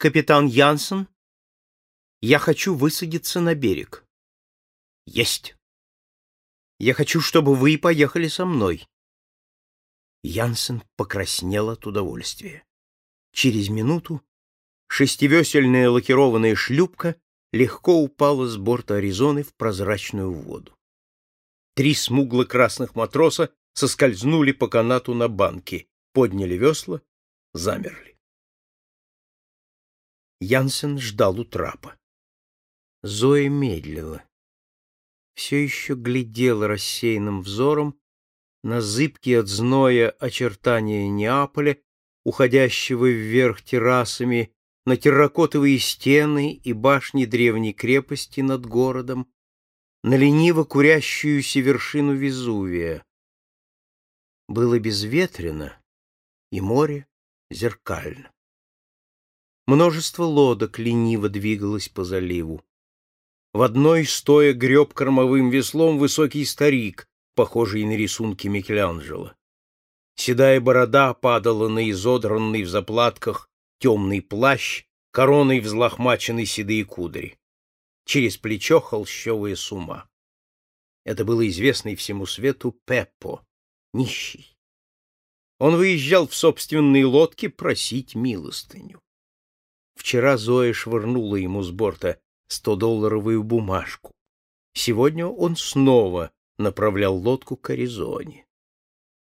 Капитан Янсен, я хочу высадиться на берег. Есть. Я хочу, чтобы вы поехали со мной. Янсен покраснел от удовольствия. Через минуту шестивесельная лакированная шлюпка легко упала с борта Аризоны в прозрачную воду. Три смугло-красных матроса соскользнули по канату на банке, подняли весла, замерли. Янсен ждал у трапа. Зоя медлила. Все еще глядела рассеянным взором на зыбкие от зноя очертания Неаполя, уходящего вверх террасами, на терракотовые стены и башни древней крепости над городом, на лениво курящуюся вершину Везувия. Было безветренно, и море зеркально. Множество лодок лениво двигалось по заливу. В одной, стоя греб кормовым веслом, высокий старик, похожий на рисунки Микеланджело. Седая борода падала на изодранный в заплатках темный плащ, короной взлохмаченной седые кудри. Через плечо холщовая сума. Это был известный всему свету Пеппо, нищий. Он выезжал в собственной лодке просить милостыню. Вчера Зоя швырнула ему с борта стодолларовую бумажку. Сегодня он снова направлял лодку к Аризоне.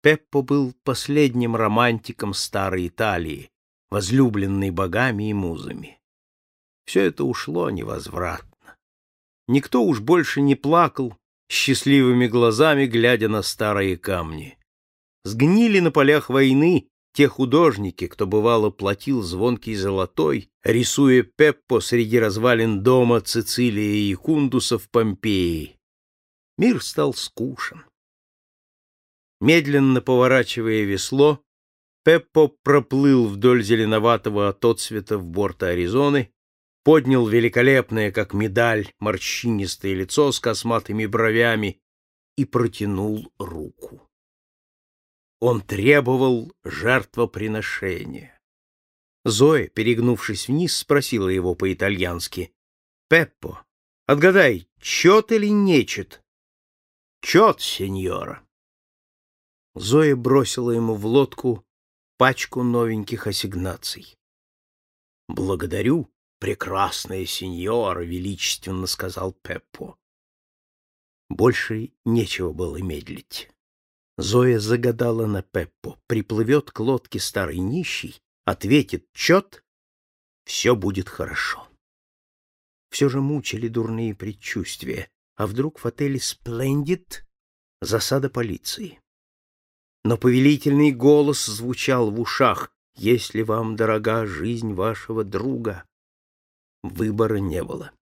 Пеппо был последним романтиком старой Италии, возлюбленной богами и музами. Все это ушло невозвратно. Никто уж больше не плакал, счастливыми глазами глядя на старые камни. Сгнили на полях войны те художники, кто бывало платил звонкий золотой, рисуя Пеппо среди развалин дома Цицилия и Кундуса в Помпеи. Мир стал скучен. Медленно поворачивая весло, Пеппо проплыл вдоль зеленоватого от отцвета в борта Аризоны, поднял великолепное, как медаль, морщинистое лицо с косматыми бровями и протянул руку. Он требовал жертвоприношения. Зоя, перегнувшись вниз, спросила его по-итальянски. — Пеппо, отгадай, чет или нечет? — Чет, сеньора. Зоя бросила ему в лодку пачку новеньких ассигнаций. — Благодарю, прекрасная сеньора, — величественно сказал Пеппо. Больше нечего было медлить. Зоя загадала на Пеппо. Приплывет к лодке старый нищий, ответит чет, все будет хорошо. Все же мучили дурные предчувствия. А вдруг в отеле «Сплендит» засада полиции? Но повелительный голос звучал в ушах. «Если вам дорога жизнь вашего друга...» Выбора не было.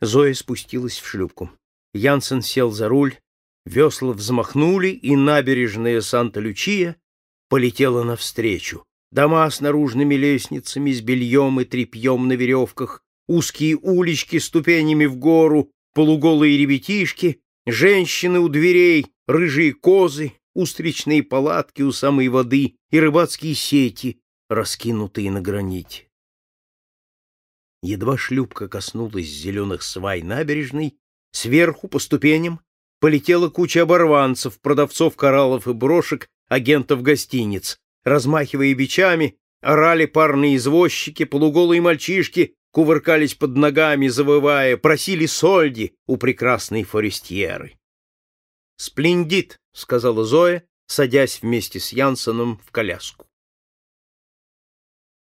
Зоя спустилась в шлюпку. Янсен сел за руль, Весла взмахнули, и набережная Санта-Лючия полетела навстречу. Дома с наружными лестницами, с бельем и тряпьем на веревках, узкие улички ступенями в гору, полуголые ребятишки, женщины у дверей, рыжие козы, устричные палатки у самой воды и рыбацкие сети, раскинутые на граните. Едва шлюпка коснулась зеленых свай набережной, сверху по ступеням полетела куча оборванцев, продавцов кораллов и брошек, агентов гостиниц. Размахивая бичами, орали парные извозчики, полуголые мальчишки кувыркались под ногами, завывая, просили сольди у прекрасной форестьеры. «Сплендит», — сказала Зоя, садясь вместе с Янсеном в коляску.